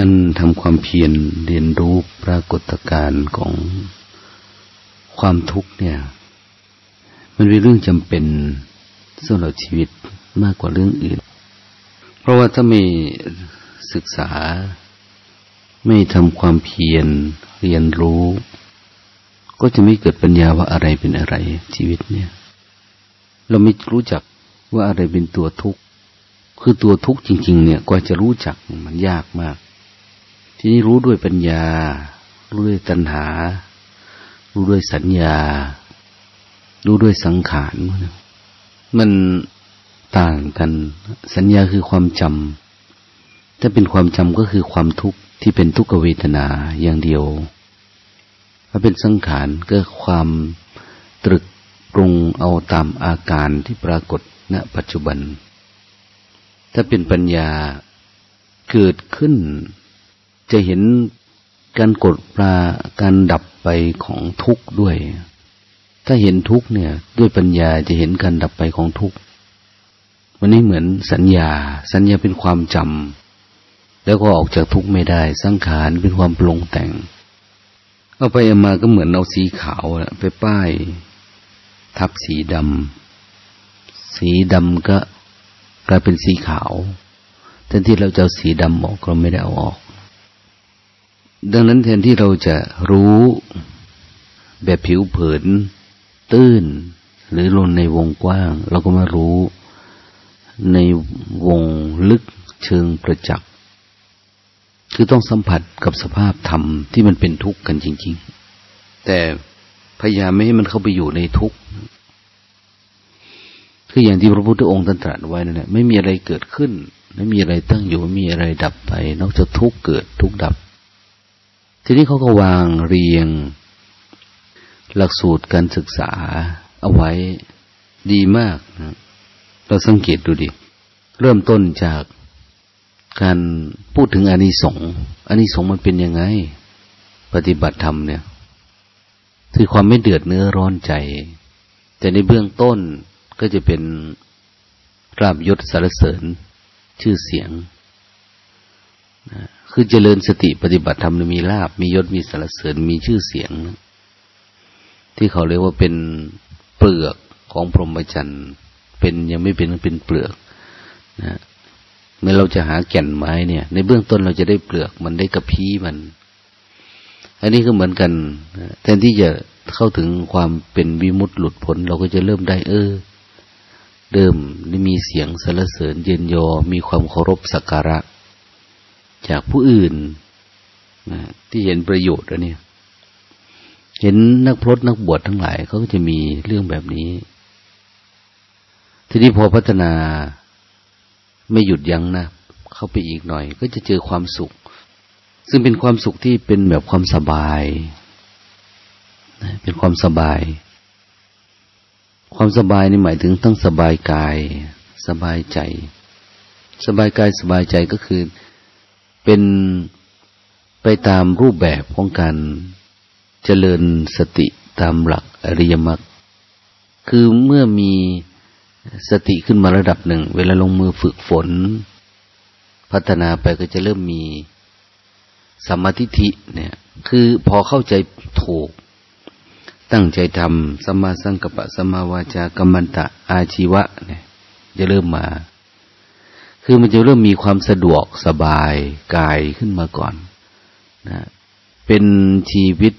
การทำความเพียรเรียนรู้ปรากฏการณ์ของความทุกข์เนี่ย มันเป็นเรื่องจำเป็นสำหรับชีวิตมากกว่าเรื่องอื่น เพราะว่าถ้าไม่ศึกษา ไม่ทำความเพียรเรียนรู้ ก็จะไม่เกิดปัญญาว่าอะไรเป็นอะไร ชีวิตเนี่ย เราไม่รู้จักว่าอะไรเป็นตัวทุกข์คือตัวทุกข์จริง ๆ เนี่ยกว่าจะรู้จักมันยากมาก ทีนี้รู้ด้วยปัญญา รู้ด้วยตัณหา รู้ด้วยสัญญา รู้ด้วยสังขาร มันต่างกัน สัญญาคือความจำถ้าเป็นความจำก็คือความทุกข์ที่เป็นทุกขเวทนาอย่างเดียว ถ้าเป็นสังขารก็ความตรึกปรุงเอาตามอาการที่ปรากฏณปัจจุบัน ถ้าเป็นปัญญาเกิดขึ้น จะเห็นการกดปลาการดับไปของทุกข์ด้วย ถ้าเห็นทุกข์เนี่ย ด้วยปัญญาจะเห็นการดับไปของทุกข์มันไม่เหมือนสัญญา สัญญาเป็นความจำแล้วก็ออกจากทุกข์ไม่ได้ สังขารเป็นความปรุงแต่ง เอาไปเอามาก็เหมือนเอาสีขาวไปป้าย ทับสีดำสีดำก็กลายเป็นสีขาวแทนที่เราจะเอาสีดำออกเราไม่ได้เอาออก ดังนั้นแทนที่เราจะรู้แบบผิวเผิน ตื้น หรือลนในวงกว้าง เราก็มารู้ในวงลึกเชิงประจักษ์คือต้องสัมผัสกับสภาพธรรมที่มันเป็นทุกข์กันจริง ๆ แต่พยายามไม่ให้มันเข้าไปอยู่ในทุกข์คืออย่างที่พระพุทธองค์ตรัสไว้นั่นแหละไม่มีอะไรเกิดขึ้น ไม่มีอะไรตั้งอยู่ไม่มีอะไรดับไป นอกจากทุกข์เกิดทุกข์ดับ ทีนี้เขาก็วางเรียง หลักสูตรการศึกษาเอาไว้ดีมากนะเราสังเกตดูดิ เริ่มต้นจากการพูดถึงอานิสงส์อานิสงส์มันเป็นยังไง ปฏิบัติธรรมเนี่ยคือความไม่เดือดเนื้อร้อนใจ แต่ในเบื้องต้นก็จะเป็นราบยศสารเสริญชื่อเสียง คือเจริญสติปฏิบัติธรรมมีลาบมียศมีสารเสริญมีชื่อเสียงนะที่เขาเรียกว่าเป็นเปลือกของพรหมจรรย์เป็นยังไม่เป็นเป็นเปลือกนะเมื่อเราจะหาแก่นไม้เนี่ย ในเบื้องต้นเราจะได้เปลือกมันได้กระพี้มัน อันนี้ก็เหมือนกันแทนที่จะเข้าถึงความเป็นวิมุตต์หลุดพ้น เราก็จะเริ่มได้ เออ เดิมนี่มีเสียงสรรเสริญเย็นยอมีความเคารพสักการะ จากผู้อื่นนะที่เห็นประโยชน์แล้วเนี่ย เห็นนักพรตนักบวชทั้งหลายเขาก็จะมีเรื่องแบบนี้ ทีนี้พอพัฒนาไม่หยุดยั้งนะเข้าไปอีกหน่อย ก็จะเจอความสุข ซึ่งเป็นความสุขที่เป็นแบบความสบายเป็นความสบาย ความสบายนี่หมายถึงทั้งสบายกาย สบายใจ สบายกายสบายใจก็คือ เป็นไปตามรูปแบบของการเจริญสติตามหลักอริยมรรคคือเมื่อมีสติขึ้นมาระดับหนึ่ง เวลาลงมือฝึกฝน พัฒนาไปก็จะเริ่มมีสมาธิิเนี่ย คือพอเข้าใจถูก ตั้งใจทำสมาสังกปะสมาวาจากรรมันตะอาชีวะเนี่ย จะเริ่มมา คือมันจะเริ่มมีความสะดวกสบายกายขึ้นมาก่อนนะเป็นชีวิต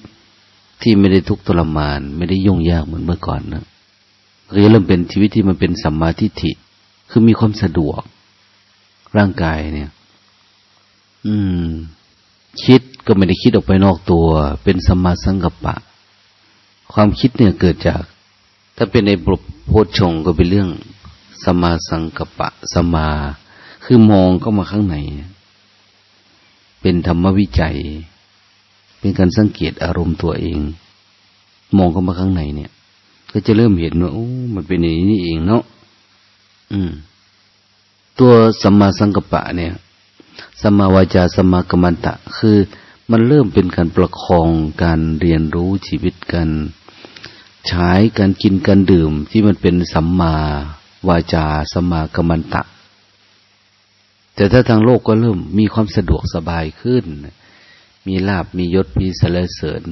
ที่ไม่ได้ทุกข์ทรมาน ไม่ได้ยุ่งยากเหมือนเมื่อก่อนนะก็จะเริ่มเป็นชีวิตที่มันเป็นสัมมาทิฏฐิ คือมีความสะดวก ร่างกายเนี่ย อืม คิดก็ไม่ได้คิดออกไปนอกตัว เป็นสัมมาสังกัปปะ ความคิดเนี่ยเกิดจาก ถ้าเป็นในบทโพชงก็เป็นเรื่องสัมมาสังกัปปะสัมมา คือมองเข้ามาข้างใน เป็นธรรมวิจัย เป็นการสังเกตอารมณ์ตัวเอง มองเข้ามาข้างในเนี่ย ก็จะเริ่มเห็นว่าโอ้มันเป็นอย่างนี้เองเนาะอืม ตัวสัมมาสังกัปปะเนี่ยสัมมาวาจาสัมมากรรมันตะ คือมันเริ่มเป็นการประคองการเรียนรู้ชีวิตกันใช้การกินการดื่มที่มันเป็นสัมมาวาจาสัมมากรรมันตะ แต่ถ้าทางโลกก็เริ่มมีความสะดวกสบายขึ้น มีลาบมียศมีสรรเสริญ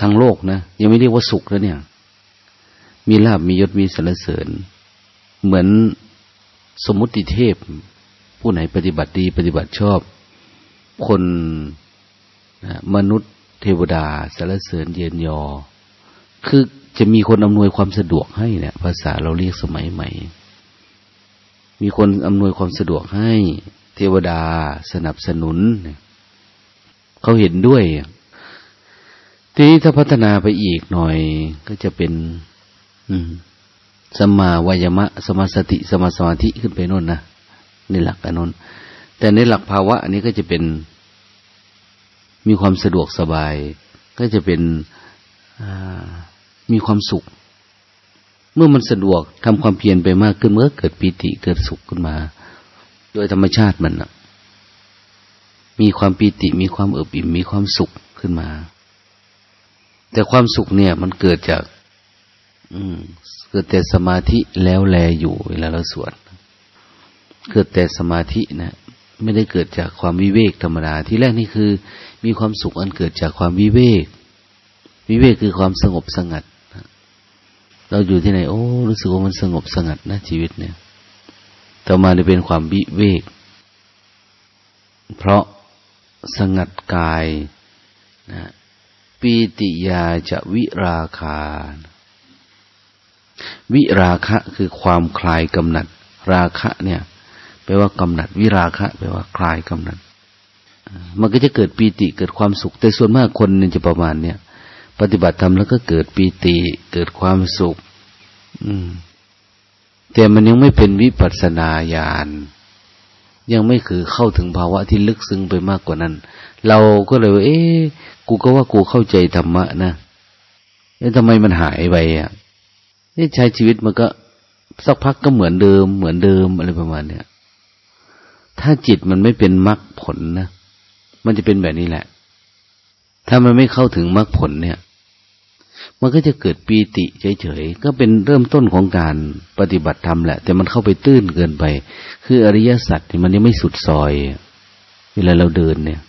ทางโลกนะยังไม่เรียกว่าสุขแล้วเนี่ย มีลาบมียศมีสรรเสริญ เหมือนสมมุติเทพ ผู้ไหนปฏิบัติดี ปฏิบัติชอบ คนมนุษย์เทวดาสรรเสริญเย็นยอ คือจะมีคนอำนวยความสะดวกให้เนี่ย ภาษาเราเรียกสมัยใหม่ มีคนอำนวยความสะดวกให้ เทวดาสนับสนุน เขาเห็นด้วย ทีนี้ถ้าพัฒนาไปอีกหน่อย ก็จะเป็น อืมสมาวายมะ สมาสติ สมาสมาธิขึ้นไปโน่นนะในหลักอันนนแต่ในหลักภาวะ อันนี้ก็จะเป็น มีความสะดวกสบาย ก็จะเป็นมีความสุข เมื่อมันสะดวกทำความเพียรไปมากขึ้นเมื่อเกิดปีติเกิดสุขขึ้นมา โดยธรรมชาติมันนะมีความปีติมีความเอิบอิ่มมีความสุขขึ้นมา แต่ความสุขเนี่ย มันเกิดจาก อืม เกิดแต่สมาธิแล้วแลอยู่เวลาเราสวดเกิดแต่สมาธินะไม่ได้เกิดจากความวิเวกธรรมดาที่แรกนี่คือ มีความสุขอันเกิดจากความวิเวก วิเวกคือความสงบสงัด เราอยู่ที่ไหน โอ้รู้สึกว่ามันสงบสงัดนะชีวิตเนี่ยต่อมาจะเป็นความวิเวก เพราะสงัดกายนะปีติยาจะวิราคา วิราคะคือความคลายกำหนัด ราคะเนี่ยแปลว่ากำหนัด วิราคะแปลว่าคลายกำหนัด มันก็จะเกิดปีติเกิดความสุข แต่ส่วนมากคนเนี่ยจะประมาณเนี่ย ปฏิบัติธรรมแล้วก็เกิดปีติ เกิดความสุข อืม แต่มันยังไม่เป็นวิปัสสนาญาณยังไม่คือเข้าถึงภาวะที่ลึกซึ้งไปมากกว่านั้น เราก็เลย เอ๊ะกูก็ว่ากูเข้าใจธรรมะนะเอ๊ะทำไมมันหายไปอะนี่ใช้ชีวิตมันก็สักพักก็เหมือนเดิม เหมือนเดิมอะไรประมาณเนี้ยถ้าจิตมันไม่เป็นมรรคผลนะมันจะเป็นแบบนี้แหละ ถ้ามันไม่เข้าถึงมรรคผลเนี่ย มันก็จะเกิดปีติเฉยๆ ก็เป็นเริ่มต้นของการปฏิบัติธรรมแหละ แต่มันเข้าไปตื้นเกินไป คืออริยสัจมันยังไม่สุดซอย เวลาเราเดินเนี่ย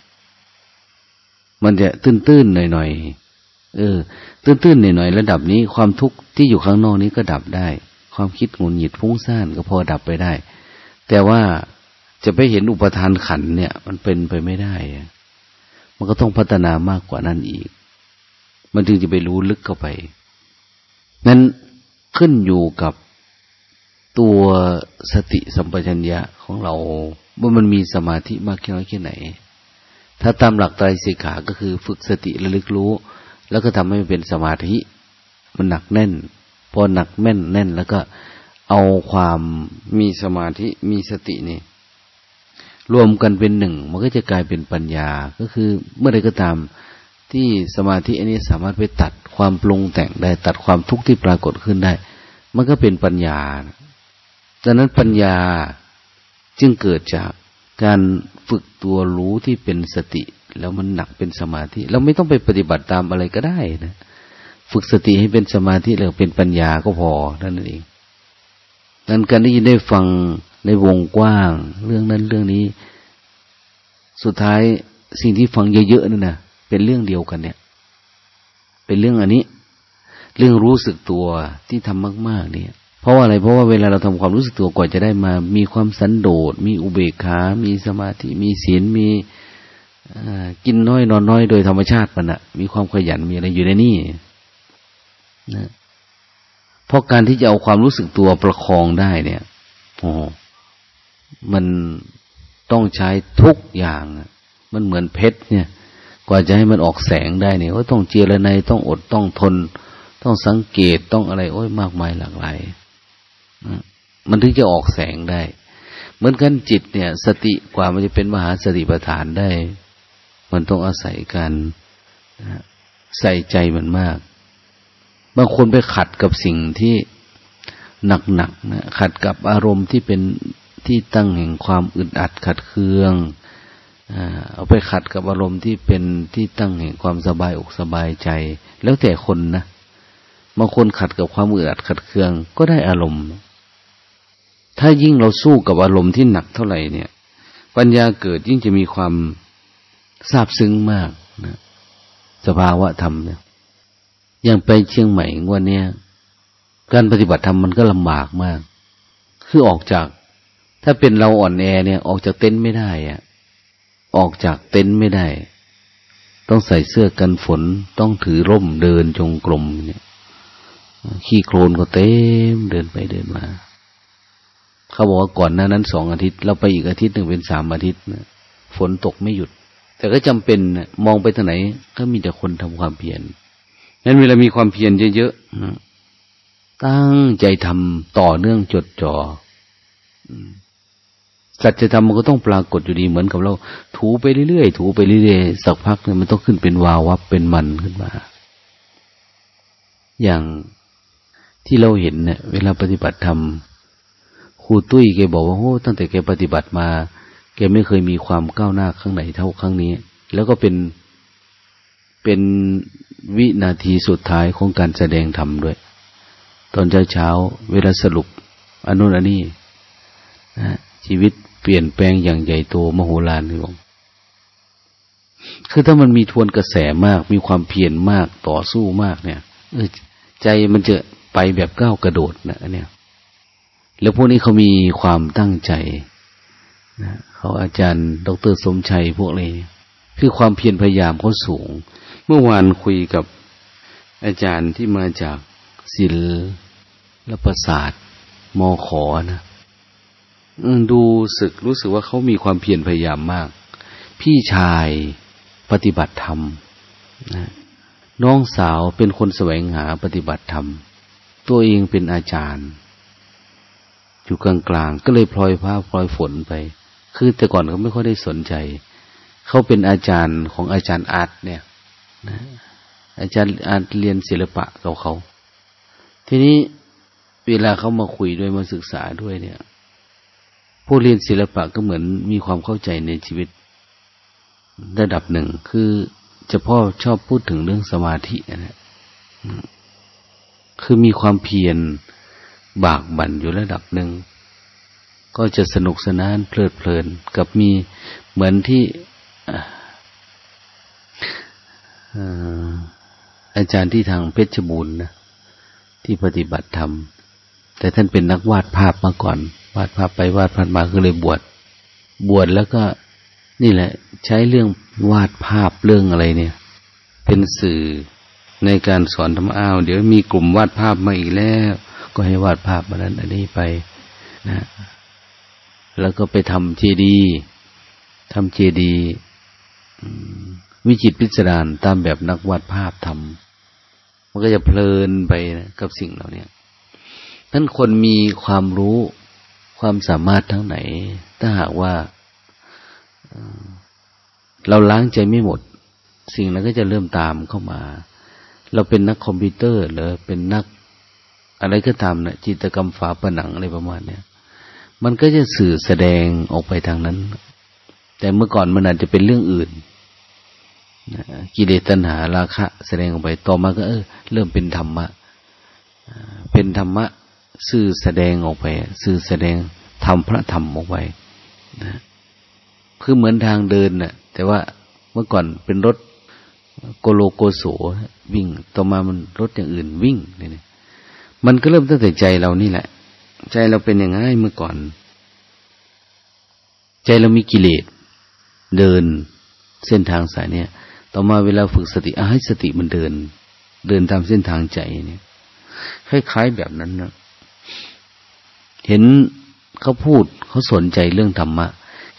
มันจะตื้นๆหน่อยๆ เออ ตื้นๆหน่อยๆ ระดับนี้ความทุกข์ที่อยู่ข้างนอกนี้ก็ดับได้ ความคิดงุนหงิดฟุ้งซ่านก็พอดับไปได้ แต่ว่าจะไปเห็นอุปทานขันเนี่ย มันเป็นไปไม่ได้ มันก็ต้องพัฒนามากกว่านั้นอีก มันจึงจะไปรู้ลึกเข้าไป นั้นขึ้นอยู่กับตัวสติสัมปชัญญะของเราว่ามันมีสมาธิมากแค่น้อยแค่ไหน ถ้าตามหลักไตรสิกขาก็คือฝึกสติระลึกรู้ แล้วก็ทำให้มันเป็นสมาธิ มันหนักแน่น พอหนักแม่นแน่นแล้วก็เอาความมีสมาธิมีสตินี่รวมกันเป็นหนึ่ง มันก็จะกลายเป็นปัญญา ก็คือเมื่อใดก็ตาม ที่สมาธิอันนี้สามารถไปตัดความปรุงแต่งได้ ตัดความทุกข์ที่ปรากฏขึ้นได้ มันก็เป็นปัญญา ดังนั้นปัญญาจึงเกิดจากการฝึกตัวรู้ที่เป็นสติ แล้วมันหนักเป็นสมาธิ เราไม่ต้องไปปฏิบัติตามอะไรก็ได้นะฝึกสติให้เป็นสมาธิแล้วเป็นปัญญาก็พอนั่นเองนั้นการได้ยินได้ฟังในวงกว้าง เรื่องนั้นเรื่องนี้ สุดท้ายสิ่งที่ฟังเยอะๆนั่นนะ เป็นเรื่องเดียวกันเนี่ย เป็นเรื่องอันนี้ เรื่องรู้สึกตัวที่ทำมาก ๆ เนี่ย เพราะว่าอะไรเพราะว่าเวลาเราทำความรู้สึกตัวกว่าจะได้มา มีความสันโดษ มีอุเบกขา มีสมาธิ มีศีล มีกินน้อยนอนน้อยโดยธรรมชาติมันอะมีความขยันมีอะไรอยู่ในนี่นะเพราะการที่จะเอาความรู้สึกตัวประคองได้เนี่ยโอ้มันต้องใช้ทุกอย่าง มันเหมือนเพชรเนี่ย ว่าจะให้มันออกแสงได้เนี่ยว่าต้องเจรไนต้องอดต้องทน ต้องสังเกตต้องอะไร โอ้ยมากมายหลากหลายมันถึงจะออกแสงได้ เหมือนกันจิตเนี่ย สติกว่ามันจะเป็นมหาสติปัฏฐานได้ มันต้องอาศัยการใส่ใจมันมาก บางคนไปขัดกับสิ่งที่หนักๆนะขัดกับอารมณ์ที่เป็นที่ตั้งแห่งความอึดอัดขัดเคือง เอาไปขัดกับอารมณ์ที่เป็นที่ตั้งแห่งความสบายอกสบายใจ แล้วแต่คนนะบางคนขัดกับความอึดอัดขัดเคืองก็ได้อารมณ์ ถ้ายิ่งเราสู้กับอารมณ์ที่หนักเท่าไหร่เนี่ย ปัญญาเกิดยิ่งจะมีความซาบซึ้งมากนะสภาวะธรรมเนี่ยอย่างไปเชียงใหม่วันเนี้ยการปฏิบัติธรรมมันก็ลำบากมาก คือออกจาก ถ้าเป็นเราอ่อนแอเนี่ย ออกจากเต็นท์ไม่ได้อะ ออกจากเต็นท์ไม่ได้ ต้องใส่เสื้อกันฝน ต้องถือร่มเดินจงกรมเนี่ยขี้โคลนก็เต็มเดินไปเดินมา เขาบอกว่าก่อนหน้านั้นสองอาทิตย์ เราไปอีกอาทิตย์หนึ่งเป็นสามอาทิตย์นะฝนตกไม่หยุด แต่ก็จำเป็นนะมองไปทางไหน ก็มีแต่คนทำความเพียรนั้นเวลามีความเพียรเยอะๆตั้งใจทำต่อเนื่องจดจอ่อ สัจธรรมมันก็ต้องปรากฏอยู่ดีเหมือนกับเรา ถูไปเรื่อยๆถูไปเรื่อยๆสักพักเนี่ยมันต้องขึ้นเป็นวาวับเป็นมันขึ้นมา อย่างที่เราเห็นเนี่ยเวลาปฏิบัติธรรมครูตุ้ยแกบอกว่าโอ้ตั้งแต่แกปฏิบัติมา แกไม่เคยมีความก้าวหน้าข้างไหนเท่าครั้งนี้ แล้วก็เป็นเป็นวินาทีสุดท้ายของการแสดงธรรมด้วย ตอนเช้าเช้าเวลาสรุปอนุนันนี้ ชีวิตเปลี่ยนแปลงอย่างใหญ่โตมโหฬารนี่บอกคือถ้ามันมีทวนกระแสมาก มีความเพียรมากต่อสู้มากเนี่ยใจมันจะไปแบบก้าวกระโดดนะเนี่ย แล้วพวกนี้เขามีความตั้งใจนะเขาอาจารย์ ดรสมชัยพวกนี้คือความเพียรพยายามเขาสูง เมื่อวานคุยกับอาจารย์ที่มาจากศิลปประสาทมอขอนะ ดูสึกรู้สึกว่าเขามีความเพียรพยายามมาก พี่ชายปฏิบัติธรรมนะน้องสาวเป็นคนแสวงหาปฏิบัติธรรม ตัวเองเป็นอาจารย์ อยู่กลางๆ ก็เลยพลอยผ้าพลอยฝนไป คือแต่ก่อนเขาไม่ค่อยได้สนใจ เขาเป็นอาจารย์ของอาจารย์อาร์ตเนี่ยนะอาจารย์อาร์ตเรียนศิลปะกับเขา ทีนี้เวลาเขามาคุยด้วยมาศึกษาด้วยเนี่ย ผู้เรียนศิลปะก็เหมือนมีความเข้าใจในชีวิต ระดับหนึ่งคือจะพ่อชอบพูดถึงเรื่องสมาธินะคือมีความเพียรบากบั่นอยู่ระดับหนึ่ง ก็จะสนุกสนานเพลิดเพลิน กับมีเหมือนที่อาจารย์ที่ทางเพชรบูรณ์นะที่ปฏิบัติธรรม แต่ท่านเป็นนักวาดภาพมาก่อน วาดภาพไปวาดภาพมาก็เลยบวชบวชแล้วก็นี่แหละ ใช้เรื่องวาดภาพเรื่องอะไรเนี่ย เป็นสื่อในการสอนธรรมอ้าวเดี๋ยวมีกลุ่มวาดภาพมาอีกแล้ว ก็ให้วาดภาพมานั้นอันนี้ไปนะแล้วก็ไปทำเจดีทำเจดีวิจิตพิสดารตามแบบนักวาดภาพทำมันก็จะเพลินไปนะกับสิ่งเหล่านี้ท่านคนมีความรู้ ความสามารถทั้งไหน ถ้าหากว่าเราล้างใจไม่หมด สิ่งนั้นก็จะเริ่มตามเข้ามา เราเป็นนักคอมพิวเตอร์หรือเป็นนัก อะไรก็ตามนะจิตกรรมฝาผนังอะไรประมาณเนี้ยมันก็จะสื่อแสดงออกไปทางนั้น แต่เมื่อก่อนมันอาจจะเป็นเรื่องอื่นกิเลสตัณหาราคะ แสดงออกไปต่อมาก็เออเริ่มเป็นธรรมะเป็นธรรมะ สื่อแสดงออกไป สื่อแสดงทำพระธรรมออกไปนะคือเหมือนทางเดินน่ะ แต่ว่าเมื่อก่อนเป็นรถโกโลโกโสวิ่ง ต่อมามันรถอย่างอื่นวิ่งเนี่ยมันก็เริ่มตั้งแต่ใจเรานี่แหละ ใจเราเป็นอย่างไงเมื่อก่อน ใจเรามีกิเลสเดินเส้นทางสายเนี่ย ต่อมาเวลาฝึกสติอาให้สติมันเดิน เดินตามเส้นทางใจเนี่ยคล้ายๆแบบนั้นนะ เห็นเขาพูดเขาสนใจเรื่องธรรมะ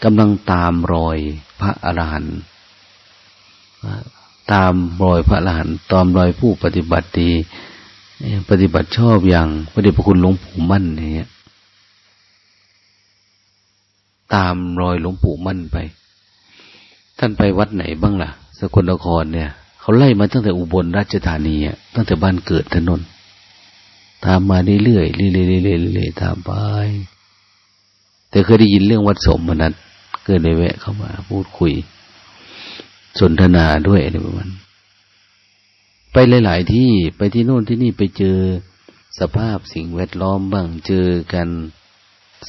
กำลังตามรอยพระอรหันต์ตามรอยพระอรหันต์ตามรอยผู้ปฏิบัติดีปฏิบัติชอบอย่างพระเดชพระคุณหลวงปู่มั่นเนี่ยตามรอยหลวงปู่มั่นไป ท่านไปวัดไหนบ้างล่ะ สกลนครเนี่ย เขาไล่มาตั้งแต่อุบลราชธานีตั้งแต่บ้านเกิดถนน ตามาเรื่อยๆเรื่อยๆเรื่อยๆตามไป แต่เคยได้ยินเรื่องวัดสมมนัดก็เลยแวะเข้ามา พูดคุย สนทนาด้วยอะไรประมาณไปหลาย ๆ ที่ไปที่โน่นที่นี่ไปเจอสภาพสิ่งแวดล้อมบ้าง เจอกัน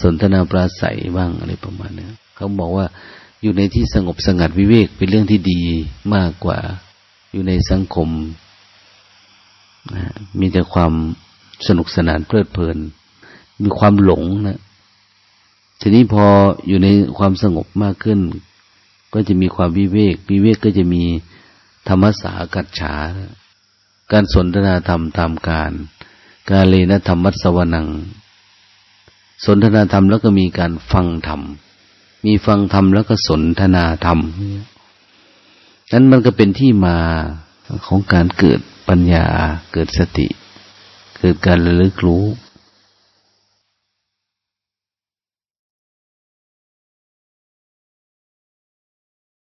สนทนาปราศัยบ้างอะไรประมาณนี้เขาบอกว่าอยู่ในที่สงบสงัดวิเวกเป็นเรื่องที่ดีมากกว่า อยู่ในสังคมนะมีแต่ความ สนุกสนานเพลิดเพลิน มีความหลงนะทีนี้พออยู่ในความสงบมากขึ้น ก็จะมีความวิเวกวิเวกก็จะมีธรรมสากัจฉา การสนทนาธรรมตามการ กาเลนะธรรมัสวนัง สนทนาธรรมแล้วก็มีการฟังธรรม มีฟังธรรมแล้วก็สนทนาธรรมนั้นมันก็เป็นที่มาของการเกิดปัญญาเกิดสติ เกิดการระลึกรู้